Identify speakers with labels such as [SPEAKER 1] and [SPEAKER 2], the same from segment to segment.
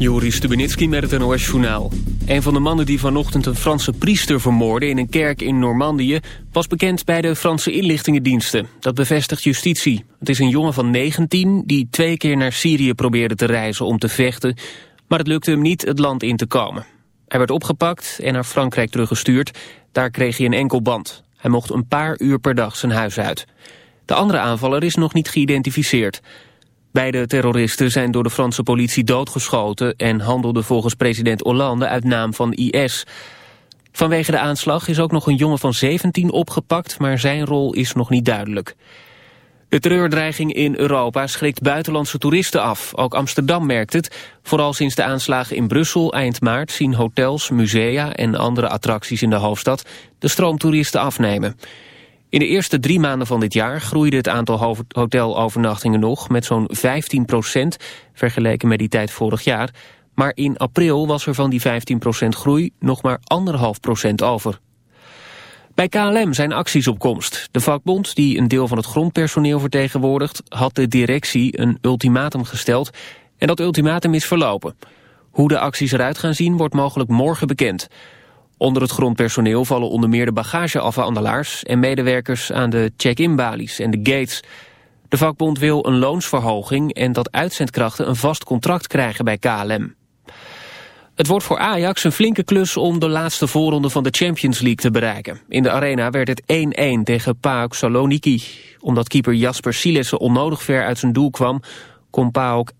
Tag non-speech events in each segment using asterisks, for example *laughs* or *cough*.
[SPEAKER 1] Joris Stubenitski met het NOS-journaal. Een van de mannen die vanochtend een Franse priester vermoordde... in een kerk in Normandië... was bekend bij de Franse inlichtingendiensten. Dat bevestigt justitie. Het is een jongen van 19 die twee keer naar Syrië probeerde te reizen om te vechten... maar het lukte hem niet het land in te komen. Hij werd opgepakt en naar Frankrijk teruggestuurd. Daar kreeg hij een enkelband. Hij mocht een paar uur per dag zijn huis uit. De andere aanvaller is nog niet geïdentificeerd... Beide terroristen zijn door de Franse politie doodgeschoten... en handelden volgens president Hollande uit naam van IS. Vanwege de aanslag is ook nog een jongen van 17 opgepakt... maar zijn rol is nog niet duidelijk. De terreurdreiging in Europa schrikt buitenlandse toeristen af. Ook Amsterdam merkt het. Vooral sinds de aanslagen in Brussel eind maart... zien hotels, musea en andere attracties in de hoofdstad... de stroomtoeristen afnemen. In de eerste drie maanden van dit jaar groeide het aantal hotelovernachtingen nog met zo'n 15 procent, vergeleken met die tijd vorig jaar. Maar in april was er van die 15 procent groei nog maar anderhalf procent over. Bij KLM zijn acties op komst. De vakbond, die een deel van het grondpersoneel vertegenwoordigt, had de directie een ultimatum gesteld en dat ultimatum is verlopen. Hoe de acties eruit gaan zien wordt mogelijk morgen bekend. Onder het grondpersoneel vallen onder meer de bagageafhandelaars... en medewerkers aan de check-in-balies en de gates. De vakbond wil een loonsverhoging en dat uitzendkrachten een vast contract krijgen bij KLM. Het wordt voor Ajax een flinke klus om de laatste voorronde van de Champions League te bereiken. In de arena werd het 1-1 tegen PAOK Saloniki. Omdat keeper Jasper Silesse onnodig ver uit zijn doel kwam, kon PAOK 1-0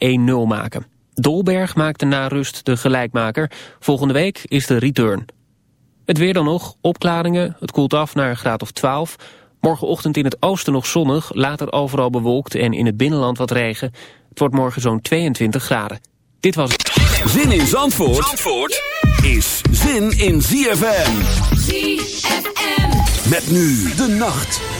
[SPEAKER 1] maken. Dolberg maakte na rust de gelijkmaker. Volgende week is de return. Het weer dan nog, opklaringen, het koelt af naar een graad of 12. Morgenochtend in het oosten nog zonnig, later overal bewolkt en in het binnenland wat regen. Het wordt morgen zo'n 22 graden. Dit was het.
[SPEAKER 2] Zin in Zandvoort, Zandvoort is zin in ZFM. ZFM. Met nu de nacht.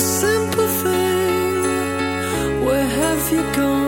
[SPEAKER 3] simple thing. Where have you gone?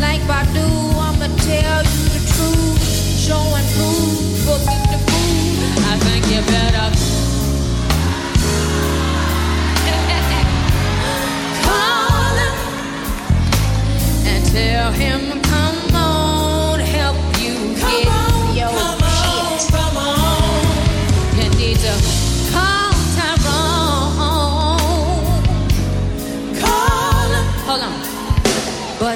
[SPEAKER 3] like Badu. I'ma tell you the truth, show and prove, the. I think you better. *laughs* Call him and tell him